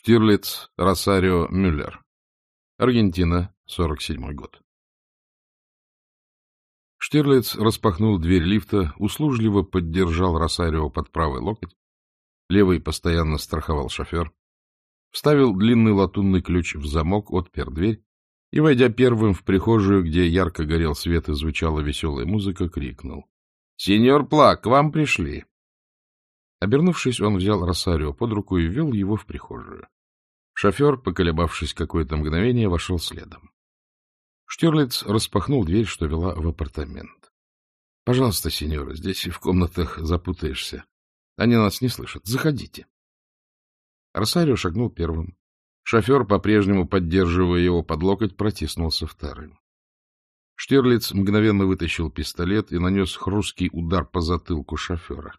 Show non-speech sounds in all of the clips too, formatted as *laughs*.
Штирлиц Росарио Мюллер. Аргентина, 47 год. Штирлиц распахнул дверь лифта, услужливо поддержал Росарио под правый локоть, левый постоянно страховал шофер, вставил длинный латунный ключ в замок, отпер дверь и, войдя первым в прихожую, где ярко горел свет и звучала веселая музыка, крикнул. — Сеньор Пла, к вам пришли. Обернувшись, он взял Росарио под руку и ввел его в прихожую. Шофер, поколебавшись какое-то мгновение, вошел следом. Штирлиц распахнул дверь, что вела в апартамент. — Пожалуйста, сеньора, здесь в комнатах запутаешься. Они нас не слышат. Заходите. Росарио шагнул первым. Шофер, по-прежнему поддерживая его под локоть, протиснулся вторым. Штирлиц мгновенно вытащил пистолет и нанес хрусткий удар по затылку шофера.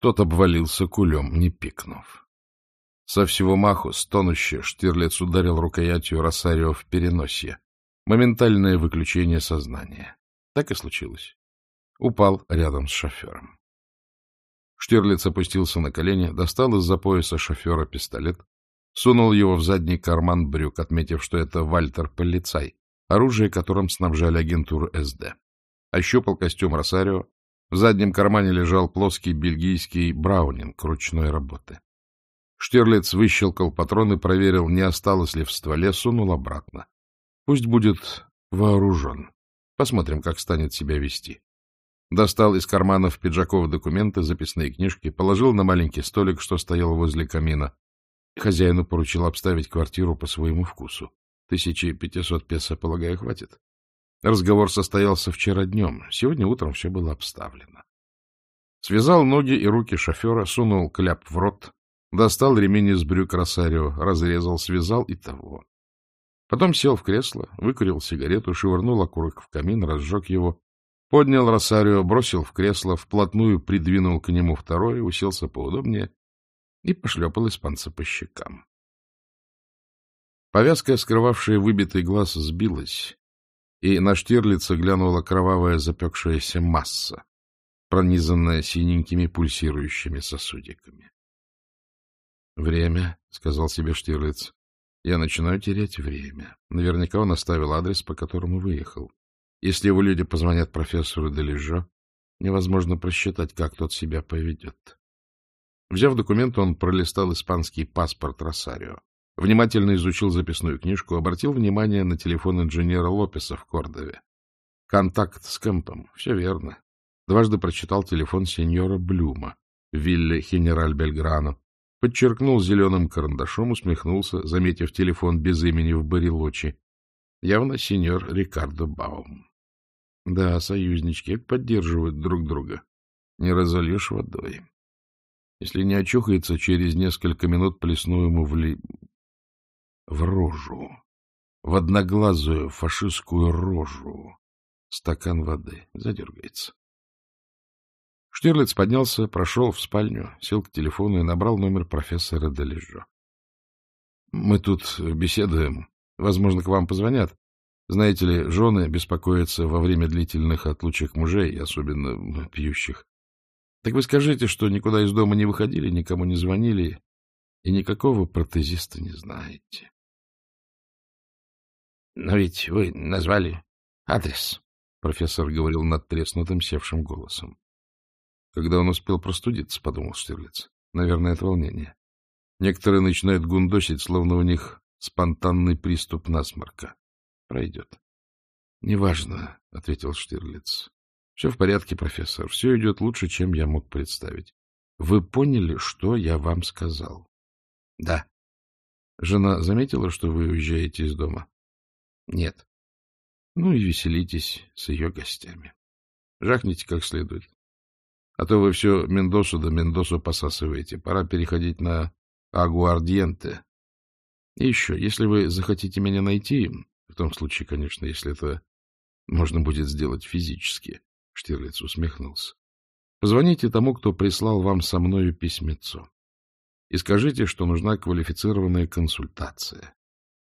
Тот обвалился кулем, не пикнув. Со всего маху, стонуще, Штирлиц ударил рукоятью Росарио в переносье. Моментальное выключение сознания. Так и случилось. Упал рядом с шофером. Штирлиц опустился на колени, достал из-за пояса шофера пистолет, сунул его в задний карман брюк, отметив, что это Вальтер-полицай, оружие которым снабжали агентуру СД. Ощупал костюм Росарио, в заднем кармане лежал плоский бельгийский браунинг ручной работы. Штирлиц выщелкал патрон и проверил, не осталось ли в стволе, сунул обратно. Пусть будет вооружен. Посмотрим, как станет себя вести. Достал из карманов пиджаков документы, записные книжки, положил на маленький столик, что стоял возле камина. Хозяину поручил обставить квартиру по своему вкусу. Тысячи пятисот песо, полагаю, хватит. Разговор состоялся вчера днем. Сегодня утром все было обставлено. Связал ноги и руки шофера, сунул кляп в рот, достал ремень из брюк Росарио, разрезал, связал и того. Потом сел в кресло, выкурил сигарету, швырнул окурок в камин, разжег его, поднял Росарио, бросил в кресло, вплотную придвинул к нему второе, уселся поудобнее и пошлепал испанца по щекам. Повязка, скрывавшая выбитый глаз, сбилась, и на Штирлица глянула кровавая запекшаяся масса, пронизанная синенькими пульсирующими сосудиками. — Время, — сказал себе Штирлиц. — Я начинаю терять время. Наверняка он оставил адрес, по которому выехал. Если его люди позвонят профессору Дележо, невозможно просчитать, как тот себя поведет. Взяв документ, он пролистал испанский паспорт Росарио. Внимательно изучил записную книжку, обратил внимание на телефон инженера Лопеса в Кордове. Контакт с Кэмпом. Все верно. Дважды прочитал телефон сеньора Блюма, Вилле Хенераль Бельграно. Подчеркнул зеленым карандашом, усмехнулся, заметив телефон без имени в Барилочи. Явно сеньор Рикардо Баум. Да, союзнички поддерживают друг друга. Не разольешь водой. Если не очухается, через несколько минут плесну ему в ли в рожу, в одноглазую фашистскую рожу. Стакан воды задергается. Штирлиц поднялся, прошел в спальню, сел к телефону и набрал номер профессора Дележо. — Мы тут беседуем. Возможно, к вам позвонят. Знаете ли, жены беспокоятся во время длительных отлучек мужей, особенно пьющих. Так вы скажите, что никуда из дома не выходили, никому не звонили и никакого протезиста не знаете. — Но ведь вы назвали адрес, — профессор говорил над треснутым севшим голосом. Когда он успел простудиться, — подумал Штирлиц. Наверное, это волнение. Некоторые начинают гундосить, словно у них спонтанный приступ насморка. Пройдет. — Неважно, — ответил Штирлиц. — Все в порядке, профессор. Все идет лучше, чем я мог представить. Вы поняли, что я вам сказал? — Да. — Жена заметила, что вы уезжаете из дома? Нет. Ну и веселитесь с ее гостями. Жахните как следует. А то вы все Мендосу да Мендосу посасываете. Пора переходить на агуардиенте. И еще, если вы захотите меня найти, в том случае, конечно, если это можно будет сделать физически, Штирлиц усмехнулся, позвоните тому, кто прислал вам со мною письмецо, и скажите, что нужна квалифицированная консультация.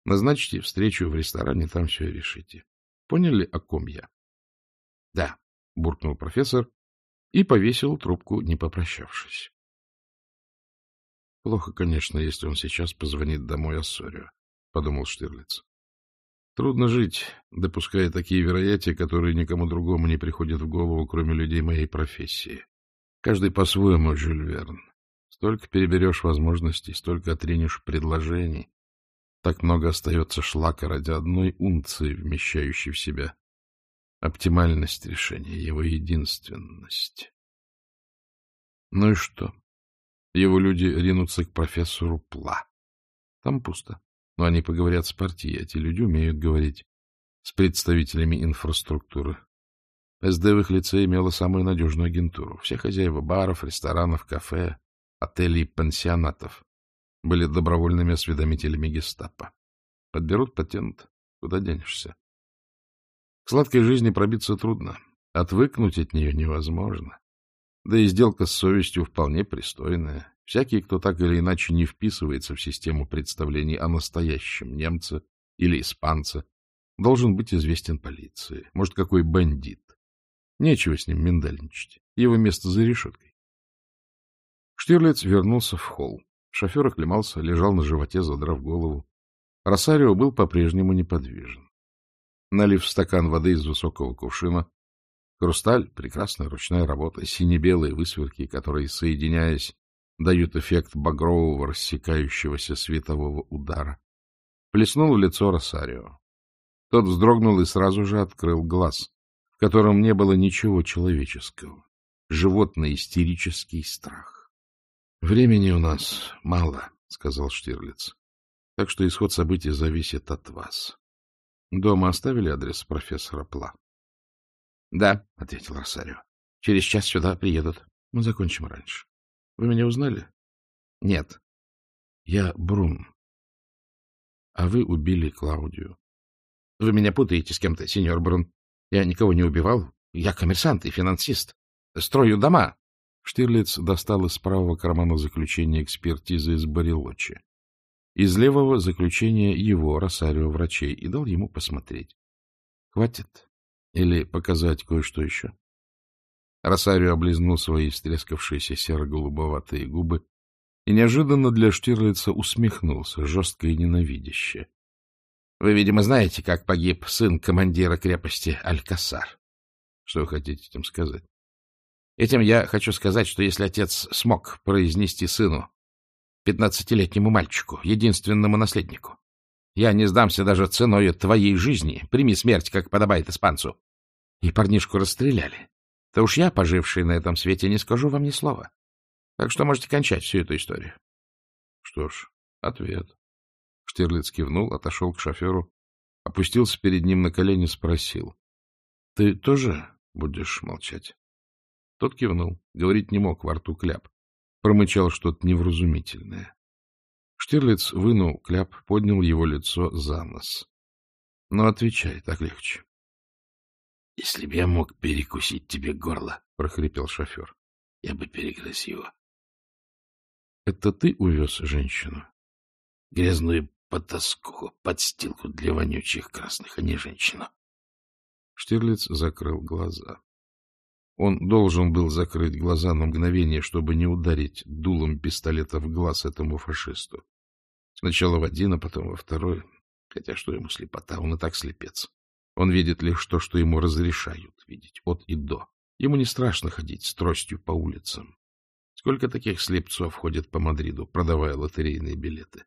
Назначьте встречу в ресторане, там все решите. Поняли, о ком я? — Да, — буркнул профессор и повесил трубку, не попрощавшись. — Плохо, конечно, если он сейчас позвонит домой Ассорио, — подумал Штирлиц. Трудно жить, допуская такие вероятия, которые никому другому не приходят в голову, кроме людей моей профессии. Каждый по-своему, Жюль Верн. Столько переберешь возможностей, столько отринешь предложений. Так много остается шлака ради одной унции, вмещающей в себя оптимальность решения, его единственность. Ну и что? Его люди ринутся к профессору Пла. Там пусто. Но они поговорят с партией. Эти люди умеют говорить с представителями инфраструктуры. СД в их лице имела самую надежную агентуру. Все хозяева баров, ресторанов, кафе, отелей пансионатов были добровольными осведомителями гестапо. Подберут патент, куда денешься. К сладкой жизни пробиться трудно, отвыкнуть от нее невозможно. Да и сделка с совестью вполне пристойная. Всякий, кто так или иначе не вписывается в систему представлений о настоящем немце или испанце, должен быть известен полиции. Может, какой бандит. Нечего с ним миндальничать. Его место за решеткой. Штирлиц вернулся в холл. Шофер оклемался, лежал на животе, задрав голову. Росарио был по-прежнему неподвижен. Налив стакан воды из высокого кувшина, Хрусталь — прекрасная ручная работа, сине-белые высверки, которые, соединяясь, дают эффект багрового рассекающегося светового удара. Плеснул в лицо Росарио. Тот вздрогнул и сразу же открыл глаз, в котором не было ничего человеческого. Животный истерический страх. — Времени у нас мало, — сказал Штирлиц. — Так что исход событий зависит от вас. Дома оставили адрес профессора Пла? — Да, — ответил Росарио. — Через час сюда приедут. Мы закончим раньше. Вы меня узнали? — Нет. — Я Брун. А вы убили Клаудию. — Вы меня путаете с кем-то, сеньор Брун. Я никого не убивал. Я коммерсант и финансист. Строю дома. Штирлиц достал из правого кармана заключение экспертизы из Барилочи. Из левого заключение его, Росарио, врачей, и дал ему посмотреть. — Хватит? Или показать кое-что еще? Росарио облизнул свои стрескавшиеся серо-голубоватые губы и неожиданно для Штирлица усмехнулся, жестко и ненавидяще. — Вы, видимо, знаете, как погиб сын командира крепости Алькасар. Что вы хотите этим сказать? Этим я хочу сказать, что если отец смог произнести сыну, пятнадцатилетнему мальчику, единственному наследнику, я не сдамся даже ценой твоей жизни. Прими смерть, как подобает испанцу. И парнишку расстреляли. То уж я, поживший на этом свете, не скажу вам ни слова. Так что можете кончать всю эту историю. Что ж, ответ. Штирлиц кивнул, отошел к шоферу, опустился перед ним на колени, спросил. — Ты тоже будешь молчать? Тот кивнул, говорить не мог, во рту кляп. Промычал что-то невразумительное. Штирлиц вынул кляп, поднял его лицо за нос. — Ну, отвечай, так легче. — Если бы я мог перекусить тебе горло, — прохрипел шофер, — я бы перегрыз его. — Это ты увез женщину? — Грязную потаскуху, подстилку для вонючих красных, а не женщину. Штирлиц закрыл глаза. Он должен был закрыть глаза на мгновение, чтобы не ударить дулом пистолета в глаз этому фашисту. Сначала в один, а потом во второй. Хотя что ему слепота, он и так слепец. Он видит лишь то, что ему разрешают видеть, от и до. Ему не страшно ходить с тростью по улицам. Сколько таких слепцов ходят по Мадриду, продавая лотерейные билеты?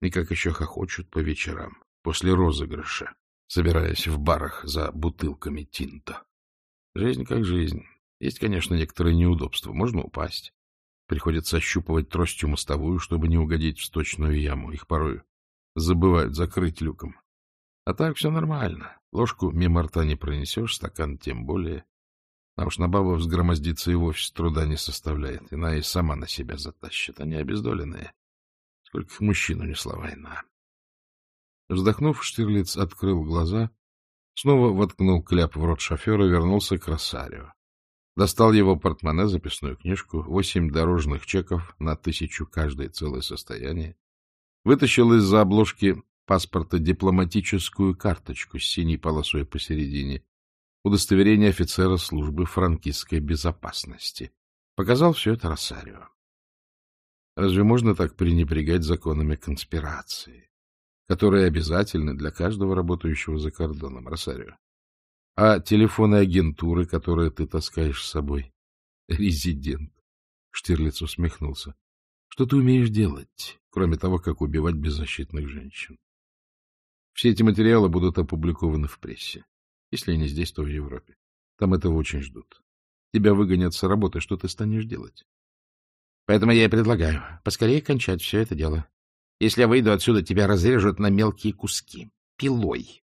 И как еще хохочут по вечерам, после розыгрыша, собираясь в барах за бутылками тинто. Жизнь как жизнь. Есть, конечно, некоторые неудобства. Можно упасть. Приходится ощупывать тростью мостовую, чтобы не угодить в сточную яму. Их порой забывают закрыть люком. А так все нормально. Ложку мимо рта не пронесешь, стакан тем более. А уж на бабу взгромоздиться и вовсе труда не составляет. Иная и сама на себя затащит. Они обездоленные. Сколько мужчин унесла война. Вздохнув, Штирлиц открыл глаза, снова воткнул кляп в рот шофера вернулся к Росарио. Достал его портмоне, записную книжку, восемь дорожных чеков на тысячу каждое целое состояние. Вытащил из-за обложки паспорта дипломатическую карточку с синей полосой посередине, удостоверение офицера службы франкистской безопасности. Показал все это Росарио. Разве можно так пренебрегать законами конспирации, которые обязательны для каждого работающего за кордоном, Росарио? А телефоны агентуры, которые ты таскаешь с собой? *laughs* Резидент. Штирлиц усмехнулся. Что ты умеешь делать, кроме того, как убивать беззащитных женщин? Все эти материалы будут опубликованы в прессе. Если не здесь, то в Европе. Там этого очень ждут. Тебя выгонят с работы, что ты станешь делать? Поэтому я и предлагаю поскорее кончать все это дело. Если я выйду отсюда, тебя разрежут на мелкие куски. Пилой.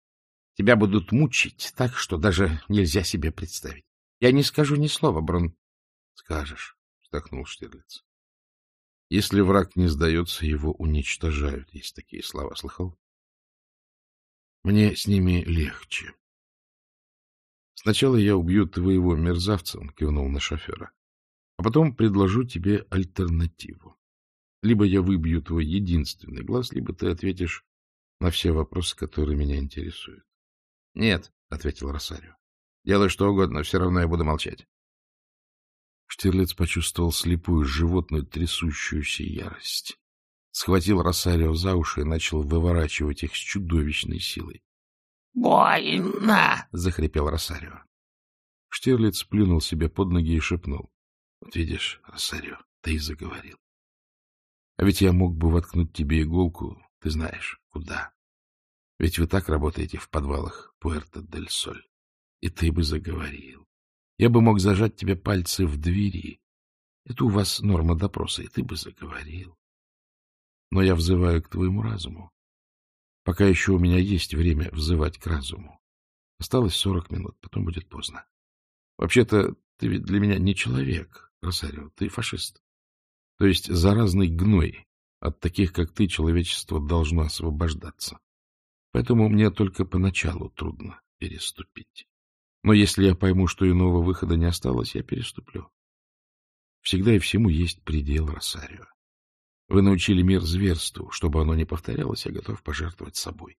Тебя будут мучить так, что даже нельзя себе представить. Я не скажу ни слова, Брон. — Скажешь, — вздохнул Штирлиц. — Если враг не сдается, его уничтожают. Есть такие слова. Слыхал? Мне с ними легче. Сначала я убью твоего мерзавца, он кивнул на шофера, а потом предложу тебе альтернативу. Либо я выбью твой единственный глаз, либо ты ответишь на все вопросы, которые меня интересуют. — Нет, — ответил Росарио. — Делай что угодно, все равно я буду молчать. Штирлиц почувствовал слепую животную трясущуюся ярость. Схватил Росарио за уши и начал выворачивать их с чудовищной силой. — Больно! — захрипел Росарио. Штирлиц плюнул себе под ноги и шепнул. — Вот видишь, Росарио, ты и заговорил. А ведь я мог бы воткнуть тебе иголку, ты знаешь, куда. Ведь вы так работаете в подвалах Пуэрто-дель-Соль. И ты бы заговорил. Я бы мог зажать тебе пальцы в двери. Это у вас норма допроса, и ты бы заговорил. Но я взываю к твоему разуму. Пока еще у меня есть время взывать к разуму. Осталось сорок минут, потом будет поздно. Вообще-то ты ведь для меня не человек, Росарио, ты фашист. То есть заразный гной. От таких, как ты, человечество должно освобождаться. Поэтому мне только поначалу трудно переступить. Но если я пойму, что иного выхода не осталось, я переступлю. Всегда и всему есть предел, Росарио. Вы научили мир зверству. Чтобы оно не повторялось, я готов пожертвовать собой.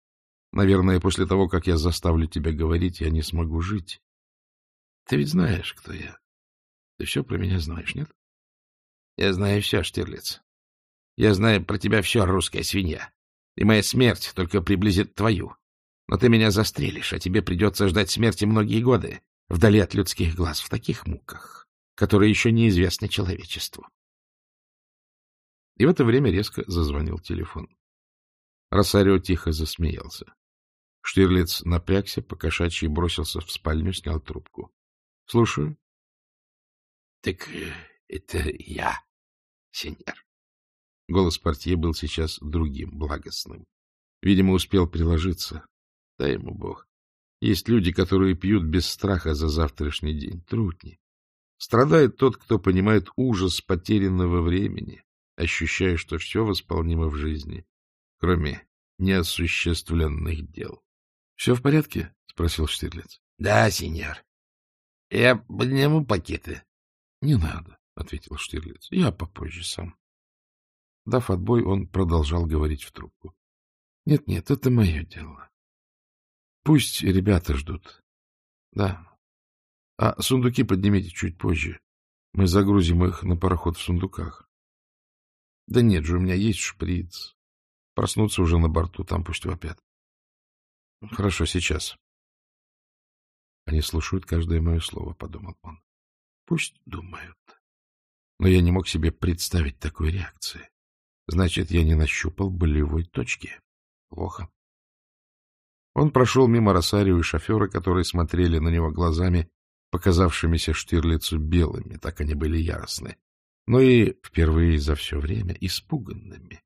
Наверное, после того, как я заставлю тебя говорить, я не смогу жить. Ты ведь знаешь, кто я. Ты все про меня знаешь, нет? Я знаю все, Штирлиц. Я знаю про тебя все, русская свинья. И моя смерть только приблизит твою. Но ты меня застрелишь, а тебе придется ждать смерти многие годы, вдали от людских глаз, в таких муках, которые еще неизвестны человечеству. И в это время резко зазвонил телефон. Росарио тихо засмеялся. Штирлиц напрягся, покошачьи бросился в спальню, снял трубку. — Слушаю. — Так э, это я, сеньор. Голос портье был сейчас другим, благостным. Видимо, успел приложиться. Дай ему бог. Есть люди, которые пьют без страха за завтрашний день. Трудни. Страдает тот, кто понимает ужас потерянного времени, ощущая, что все восполнимо в жизни, кроме неосуществленных дел. — Все в порядке? — спросил Штирлиц. — Да, сеньор. Я подниму пакеты. — Не надо, — ответил Штирлиц. — Я попозже сам. Дав отбой, он продолжал говорить в трубку. Нет, — Нет-нет, это мое дело. Пусть ребята ждут. Да. А сундуки поднимите чуть позже. Мы загрузим их на пароход в сундуках. Да нет же, у меня есть шприц. Проснуться уже на борту, там пусть вопят. Хорошо, сейчас. Они слушают каждое мое слово, — подумал он. Пусть думают. Но я не мог себе представить такой реакции. Значит, я не нащупал болевой точки. Плохо. Он прошел мимо Росарио и шофера, которые смотрели на него глазами, показавшимися Штирлицу белыми, так они были яростны но и впервые за все время испуганными.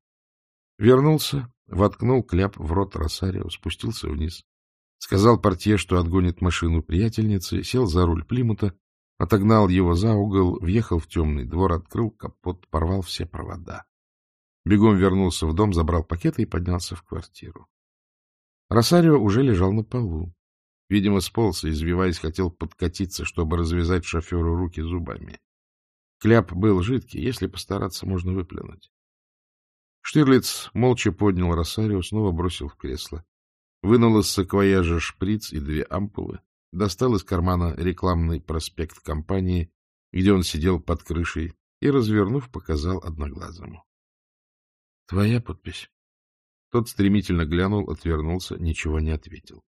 Вернулся, воткнул кляп в рот Росарио, спустился вниз. Сказал портье, что отгонит машину приятельницы, сел за руль Плимута, отогнал его за угол, въехал в темный двор, открыл капот, порвал все провода. Бегом вернулся в дом, забрал пакеты и поднялся в квартиру. Росарио уже лежал на полу. Видимо, сполз и, извиваясь, хотел подкатиться, чтобы развязать шоферу руки зубами. Кляп был жидкий, если постараться, можно выплюнуть. Штирлиц молча поднял Росарио, снова бросил в кресло. Вынул из саквояжа шприц и две ампулы, достал из кармана рекламный проспект компании, где он сидел под крышей, и, развернув, показал одноглазому. Твоя подпись? Тот стремительно глянул, отвернулся, ничего не ответил.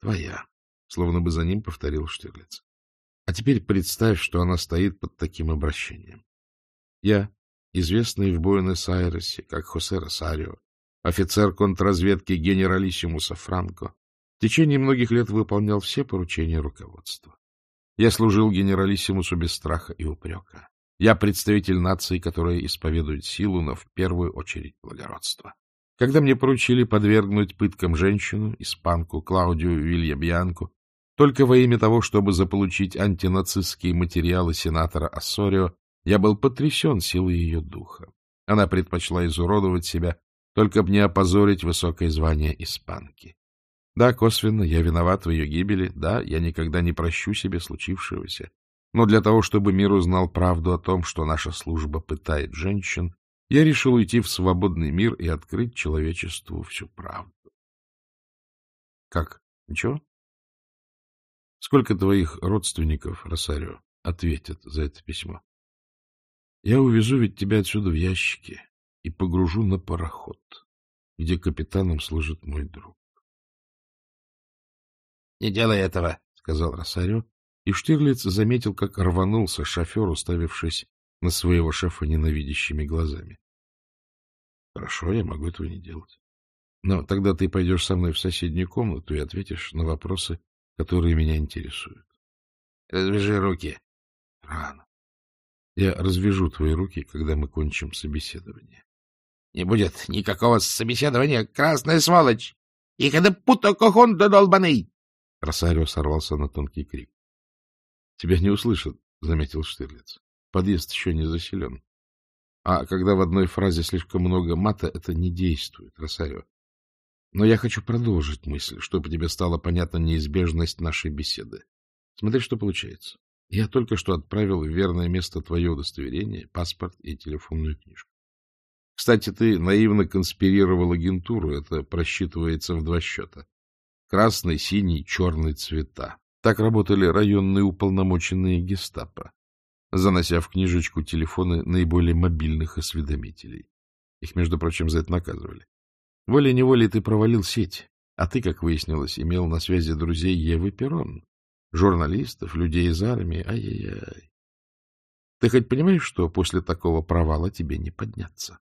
Твоя. Словно бы за ним повторил Штирлиц. А теперь представь, что она стоит под таким обращением. Я, известный в Буэнос-Айресе как Хосе Росарио, офицер контрразведки генералиссимуса Франко, в течение многих лет выполнял все поручения руководства. Я служил генералиссимусу без страха и упрека. Я представитель нации, которая исповедует силу, но в первую очередь благородство. Когда мне поручили подвергнуть пыткам женщину, испанку Клаудию Вильябьянку, только во имя того, чтобы заполучить антинацистские материалы сенатора Ассорио, я был потрясен силой ее духа. Она предпочла изуродовать себя, только б не опозорить высокое звание испанки. Да, косвенно, я виноват в ее гибели, да, я никогда не прощу себе случившегося. Но для того, чтобы мир узнал правду о том, что наша служба пытает женщин, я решил уйти в свободный мир и открыть человечеству всю правду. Как? Ничего? Сколько твоих родственников, Росарио, ответят за это письмо? Я увезу ведь тебя отсюда в ящике и погружу на пароход, где капитаном служит мой друг. — Не делай этого, — сказал Росарио, и Штирлиц заметил, как рванулся шофер, уставившись на своего шефа ненавидящими глазами. — Хорошо, я могу этого не делать. Но тогда ты пойдешь со мной в соседнюю комнату и ответишь на вопросы, которые меня интересуют. — Развяжи руки. — Рано. Я развяжу твои руки, когда мы кончим собеседование. — Не будет никакого собеседования, красная сволочь! И когда пута кохонда долбаный! Росарио сорвался на тонкий крик. — Тебя не услышат, — заметил Штирлиц. Подъезд еще не заселен. А когда в одной фразе слишком много мата, это не действует, Росарио. Но я хочу продолжить мысль, чтобы тебе стала понятна неизбежность нашей беседы. Смотри, что получается. Я только что отправил в верное место твое удостоверение, паспорт и телефонную книжку. Кстати, ты наивно конспирировал агентуру, это просчитывается в два счета красный, синий, черный цвета. Так работали районные уполномоченные гестапо, занося в книжечку телефоны наиболее мобильных осведомителей. Их, между прочим, за это наказывали. Волей-неволей ты провалил сеть, а ты, как выяснилось, имел на связи друзей Евы Перрон, журналистов, людей из армии. Ай-яй-яй. Ты хоть понимаешь, что после такого провала тебе не подняться?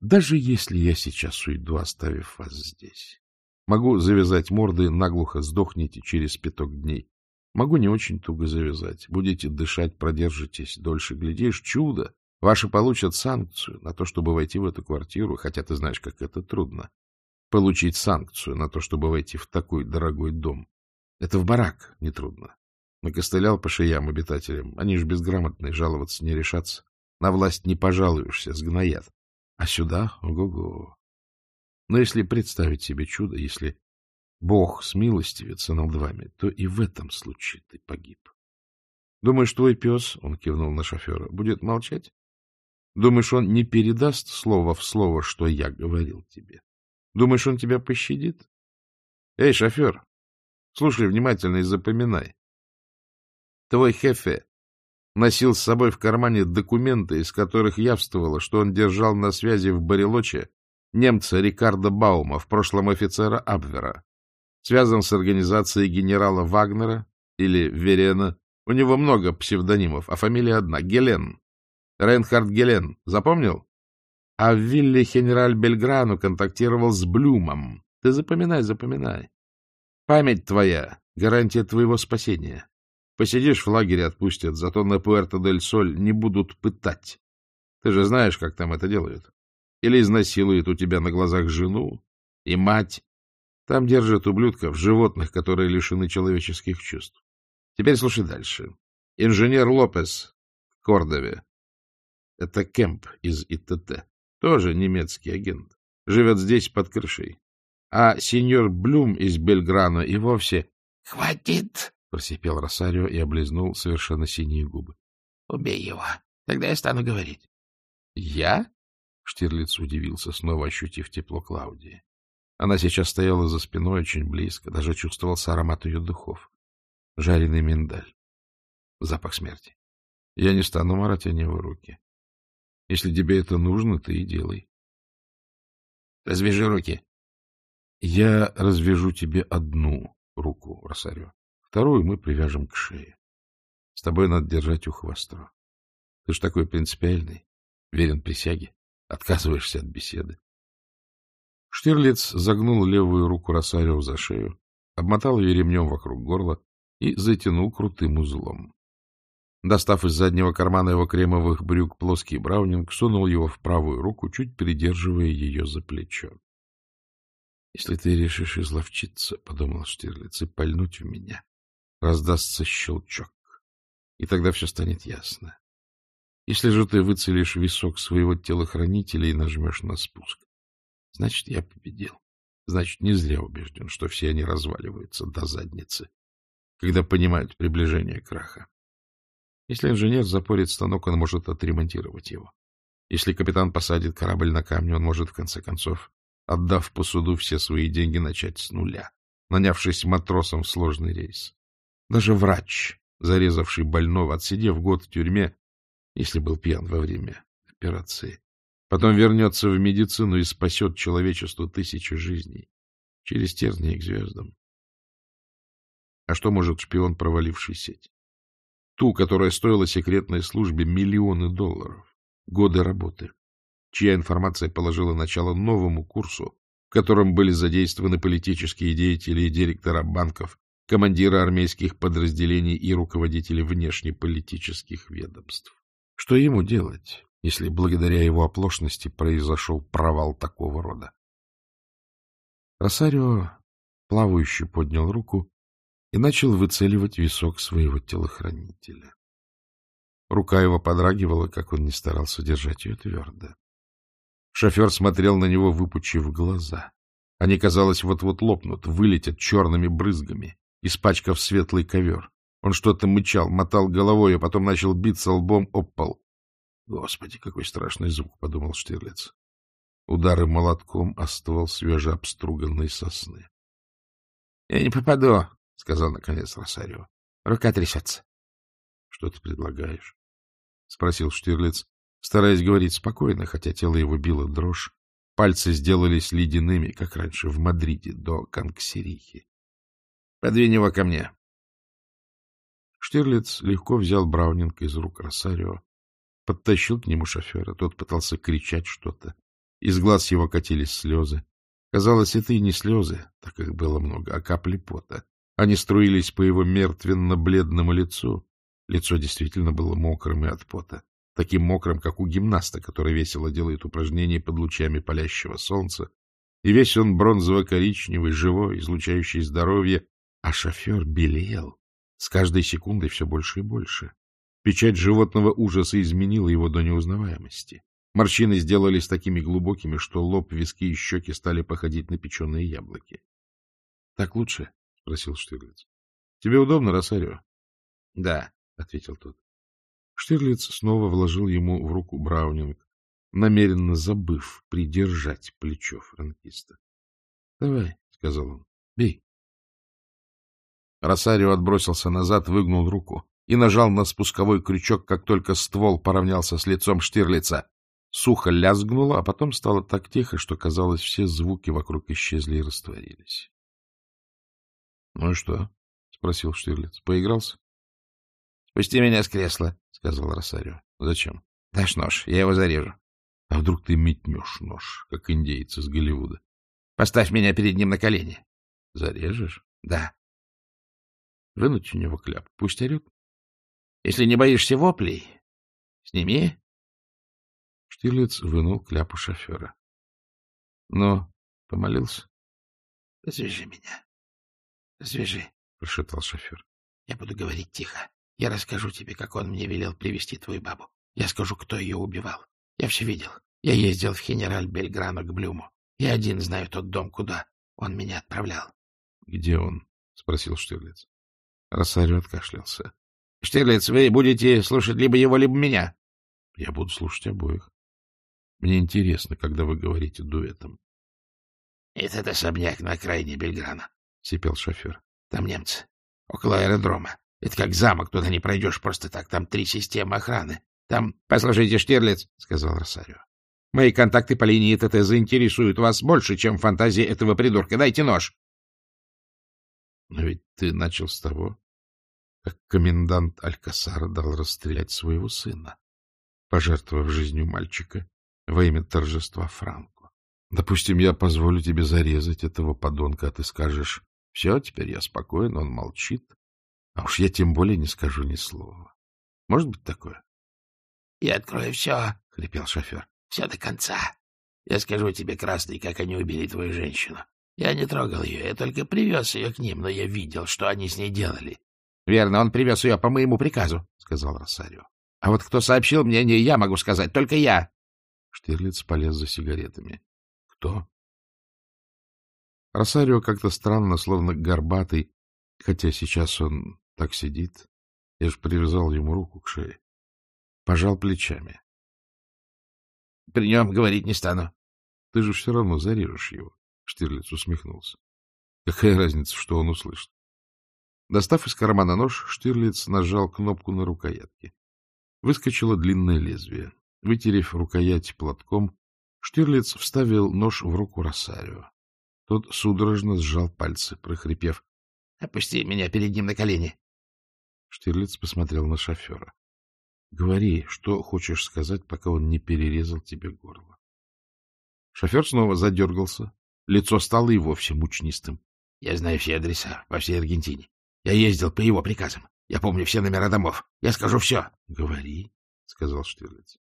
Даже если я сейчас уйду, оставив вас здесь, Могу завязать морды, наглухо сдохните через пяток дней. Могу не очень туго завязать. Будете дышать, продержитесь дольше. Глядишь, чудо! Ваши получат санкцию на то, чтобы войти в эту квартиру, хотя ты знаешь, как это трудно. Получить санкцию на то, чтобы войти в такой дорогой дом. Это в барак нетрудно. Накостылял по шеям обитателям. Они ж безграмотные, жаловаться не решатся. На власть не пожалуешься, сгноят. А сюда — ого-го. Но если представить себе чудо, если Бог смилостивится над вами, то и в этом случае ты погиб. Думаешь, твой пес, — он кивнул на шофера, — будет молчать? Думаешь, он не передаст слово в слово, что я говорил тебе? Думаешь, он тебя пощадит? Эй, шофер, слушай внимательно и запоминай. Твой хефе носил с собой в кармане документы, из которых явствовало, что он держал на связи в Барелоче немца Рикардо Баума, в прошлом офицера Абвера. Связан с организацией генерала Вагнера или Верена. У него много псевдонимов, а фамилия одна — Гелен. Рейнхард Гелен. Запомнил? А в вилле генераль Бельграну контактировал с Блюмом. Ты запоминай, запоминай. Память твоя — гарантия твоего спасения. Посидишь в лагере, отпустят, зато на Пуэрто-дель-Соль не будут пытать. Ты же знаешь, как там это делают или изнасилует у тебя на глазах жену и мать. Там держат ублюдков, животных, которые лишены человеческих чувств. Теперь слушай дальше. Инженер Лопес в Кордове. Это Кемп из ИТТ. Тоже немецкий агент. Живет здесь под крышей. А сеньор Блюм из Бельграна и вовсе... — Хватит! — просипел Росарио и облизнул совершенно синие губы. — Убей его. Тогда я стану говорить. — Я? Штирлиц удивился, снова ощутив тепло Клаудии. Она сейчас стояла за спиной очень близко, даже чувствовался аромат ее духов. Жареный миндаль. Запах смерти. Я не стану марать о него руки. Если тебе это нужно, ты и делай. Развяжи руки. — Я развяжу тебе одну руку, Росарио. Вторую мы привяжем к шее. С тобой надо держать ухо востро. Ты ж такой принципиальный, верен присяге, отказываешься от беседы. Штирлиц загнул левую руку Росарио за шею, обмотал ее ремнем вокруг горла и затянул крутым узлом. Достав из заднего кармана его кремовых брюк плоский браунинг, сунул его в правую руку, чуть придерживая ее за плечо. — Если ты решишь изловчиться, — подумал Штирлиц, — и пальнуть в меня, раздастся щелчок, и тогда все станет ясно. Если же ты выцелишь висок своего телохранителя и нажмешь на спуск, значит, я победил. Значит, не зря убежден, что все они разваливаются до задницы, когда понимают приближение краха. Если инженер запорит станок, он может отремонтировать его. Если капитан посадит корабль на камни, он может, в конце концов, отдав по суду все свои деньги, начать с нуля, нанявшись матросом в сложный рейс. Даже врач, зарезавший больного, отсидев год в тюрьме, если был пьян во время операции, потом вернется в медицину и спасет человечеству тысячи жизней через тернии к звездам. А что может шпион, проваливший сеть? Ту, которая стоила секретной службе миллионы долларов, годы работы, чья информация положила начало новому курсу, в котором были задействованы политические деятели и директора банков, командиры армейских подразделений и руководители внешнеполитических ведомств. Что ему делать, если благодаря его оплошности произошел провал такого рода? Росарио плавающе поднял руку и начал выцеливать висок своего телохранителя. Рука его подрагивала, как он не старался держать ее твердо. Шофер смотрел на него, выпучив глаза. Они, казалось, вот-вот лопнут, вылетят черными брызгами, испачкав светлый ковер. Он что-то мычал, мотал головой, а потом начал биться лбом об пол. — Господи, какой страшный звук! — подумал Штирлиц. Удары молотком о ствол свежеобструганной сосны. — Я не попаду, — сказал наконец Росарио. — Рука трясется. — Что ты предлагаешь? — спросил Штирлиц, стараясь говорить спокойно, хотя тело его било дрожь. Пальцы сделались ледяными, как раньше в Мадриде, до Канксерихи. — Подвинь его ко мне. Штирлиц легко взял Браунинг из рук Росарио, подтащил к нему шофера. Тот пытался кричать что-то. Из глаз его катились слезы. Казалось, это и не слезы, так их было много, а капли пота. Они струились по его мертвенно-бледному лицу. Лицо действительно было мокрым и от пота. Таким мокрым, как у гимнаста, который весело делает упражнения под лучами палящего солнца. И весь он бронзово-коричневый, живой, излучающий здоровье, а шофер белел. С каждой секундой все больше и больше. Печать животного ужаса изменила его до неузнаваемости. Морщины сделались такими глубокими, что лоб, виски и щеки стали походить на печеные яблоки. — Так лучше? — спросил Штирлиц. — Тебе удобно, Росарио? — Да, — ответил тот. Штирлиц снова вложил ему в руку Браунинг, намеренно забыв придержать плечо франкиста. — Давай, — сказал он, — бей. Росарио отбросился назад, выгнул руку и нажал на спусковой крючок, как только ствол поравнялся с лицом Штирлица. Сухо лязгнуло, а потом стало так тихо, что, казалось, все звуки вокруг исчезли и растворились. — Ну и что? — спросил Штирлиц. — Поигрался? — Спусти меня с кресла, — сказал Росарио. — Зачем? — Дашь нож, я его зарежу. — А вдруг ты метнешь нож, как индейец из Голливуда? — Поставь меня перед ним на колени. — Зарежешь? — Да. — Вынуть у него кляп, пусть орет. — Если не боишься воплей, сними. Штирлиц вынул кляпу шофера. — Ну, помолился? — Развяжи меня. — Свяжи, — прошептал шофер. — Я буду говорить тихо. Я расскажу тебе, как он мне велел привести твою бабу. Я скажу, кто ее убивал. Я все видел. Я ездил в Хенераль Бельграно к Блюму. Я один знаю тот дом, куда он меня отправлял. — Где он? — спросил Штирлиц. Росарио откашлялся. — Штирлиц, вы будете слушать либо его, либо меня. — Я буду слушать обоих. Мне интересно, когда вы говорите дуэтом. — Этот особняк на окраине Бельграна сипел шофер. — Там немцы. Около аэродрома. Это как замок, туда не пройдешь просто так. Там три системы охраны. Там... — Послушайте, Штирлиц, — сказал Росарио. — Мои контакты по линии ТТ заинтересуют вас больше, чем фантазии этого придурка. Дайте нож. Но ведь ты начал с того, как комендант Алькасара дал расстрелять своего сына, пожертвовав жизнью мальчика во имя торжества Франко. Допустим, я позволю тебе зарезать этого подонка, а ты скажешь, все, теперь я спокоен, он молчит, а уж я тем более не скажу ни слова. Может быть такое? — Я открою все, — хрипел шофер. — Все до конца. Я скажу тебе, Красный, как они убили твою женщину. Я не трогал ее, я только привез ее к ним, но я видел, что они с ней делали. — Верно, он привез ее по моему приказу, — сказал Росарио. — А вот кто сообщил мне, не я могу сказать, только я. Штирлиц полез за сигаретами. — Кто? Росарио как-то странно, словно горбатый, хотя сейчас он так сидит. Я же привязал ему руку к шее. Пожал плечами. — При нем говорить не стану. — Ты же все равно зарежешь его. Штирлиц усмехнулся. Какая разница, что он услышит? Достав из кармана нож, Штирлиц нажал кнопку на рукоятке. Выскочило длинное лезвие. Вытерев рукоять платком, Штирлиц вставил нож в руку Росарио. Тот судорожно сжал пальцы, прохрипев. — Опусти меня перед ним на колени. Штирлиц посмотрел на шофера. — Говори, что хочешь сказать, пока он не перерезал тебе горло. Шофер снова задергался. Лицо стало и вовсе мучнистым. — Я знаю все адреса во всей Аргентине. Я ездил по его приказам. Я помню все номера домов. Я скажу все. — Говори, — сказал Штирлиц.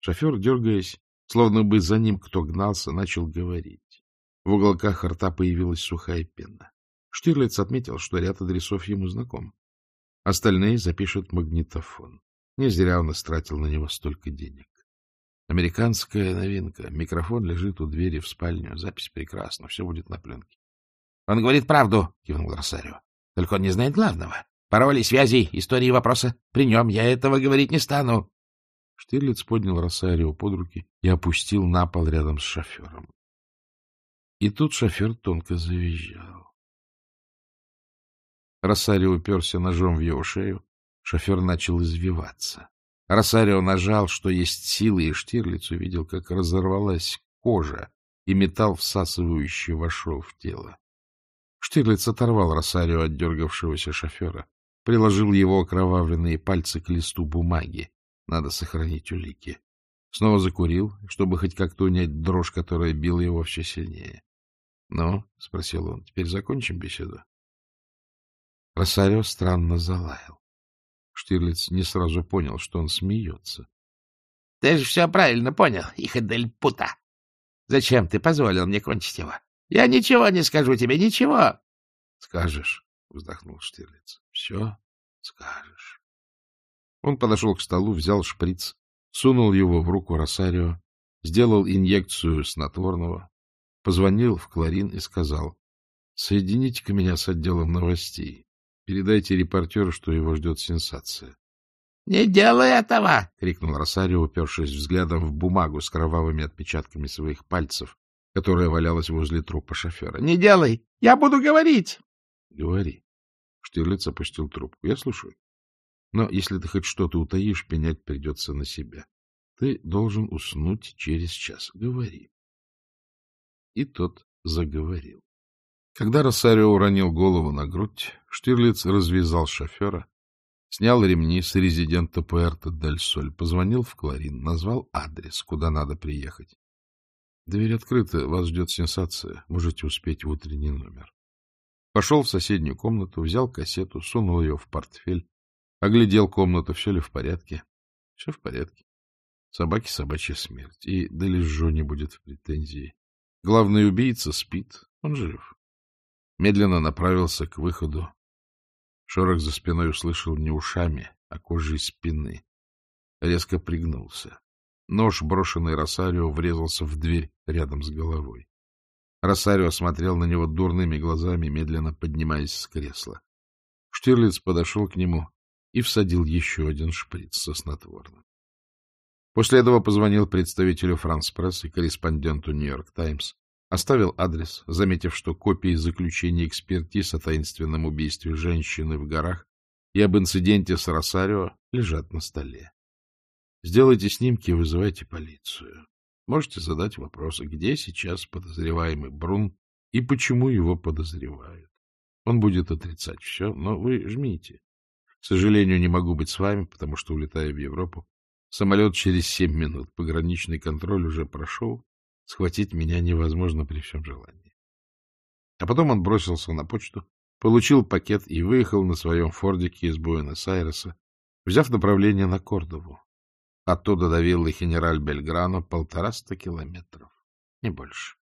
Шофер, дергаясь, словно бы за ним кто гнался, начал говорить. В уголках рта появилась сухая пена. Штирлиц отметил, что ряд адресов ему знаком. Остальные запишет магнитофон. Не зря он истратил на него столько денег. Американская новинка. Микрофон лежит у двери в спальню. Запись прекрасна. Все будет на пленке. — Он говорит правду, — кивнул Росарио. — Только он не знает главного. Пароли, связей, истории вопроса. При нем я этого говорить не стану. Штирлиц поднял Росарио под руки и опустил на пол рядом с шофером. И тут шофер тонко завизжал. Росарио уперся ножом в его шею. Шофер начал извиваться. Росарио нажал, что есть силы, и Штирлиц увидел, как разорвалась кожа, и металл всасывающий вошел в тело. Штирлиц оторвал Росарио от дергавшегося шофера, приложил его окровавленные пальцы к листу бумаги. Надо сохранить улики. Снова закурил, чтобы хоть как-то унять дрожь, которая била его все сильнее. — Ну, — спросил он, — теперь закончим беседу? Росарио странно залаял. Штирлиц не сразу понял, что он смеется. — Ты же все правильно понял, Иходель Пута. Зачем ты позволил мне кончить его? Я ничего не скажу тебе, ничего. — Скажешь, — вздохнул Штирлиц. — Все скажешь. Он подошел к столу, взял шприц, сунул его в руку Росарио, сделал инъекцию снотворного, позвонил в Кларин и сказал, — Соедините-ка меня с отделом новостей. Передайте репортеру, что его ждет сенсация. — Не делай этого! — крикнул Росарио, упершись взглядом в бумагу с кровавыми отпечатками своих пальцев, которая валялась возле трупа шофера. — Не делай! Я буду говорить! — Говори. Штирлиц опустил трубку. — Я слушаю. Но если ты хоть что-то утаишь, пенять придется на себя. Ты должен уснуть через час. Говори. И тот заговорил. Когда Росарио уронил голову на грудь, Штирлиц развязал шофера, снял ремни с резидента Пуэрто дель Соль, позвонил в Кларин, назвал адрес, куда надо приехать. Дверь открыта, вас ждет сенсация, можете успеть в утренний номер. Пошел в соседнюю комнату, взял кассету, сунул ее в портфель, оглядел комнату, все ли в порядке. Все в порядке. Собаки собачья смерть, и Дележо не будет в претензии. Главный убийца спит, он жив медленно направился к выходу. Шорох за спиной услышал не ушами, а кожей спины. Резко пригнулся. Нож, брошенный Росарио, врезался в дверь рядом с головой. Росарио смотрел на него дурными глазами, медленно поднимаясь с кресла. Штирлиц подошел к нему и всадил еще один шприц со снотворным. После этого позвонил представителю Франс Пресс и корреспонденту Нью-Йорк Таймс, Оставил адрес, заметив, что копии заключения экспертиз о таинственном убийстве женщины в горах и об инциденте с Росарио лежат на столе. Сделайте снимки и вызывайте полицию. Можете задать вопросы, где сейчас подозреваемый Брун и почему его подозревают. Он будет отрицать все, но вы жмите. К сожалению, не могу быть с вами, потому что улетаю в Европу. Самолет через семь минут. Пограничный контроль уже прошел. Схватить меня невозможно при всем желании. А потом он бросился на почту, получил пакет и выехал на своем фордике из Буэнос-Айреса, взяв направление на Кордову. Оттуда до виллы Генераль Бельграно полтораста километров, не больше.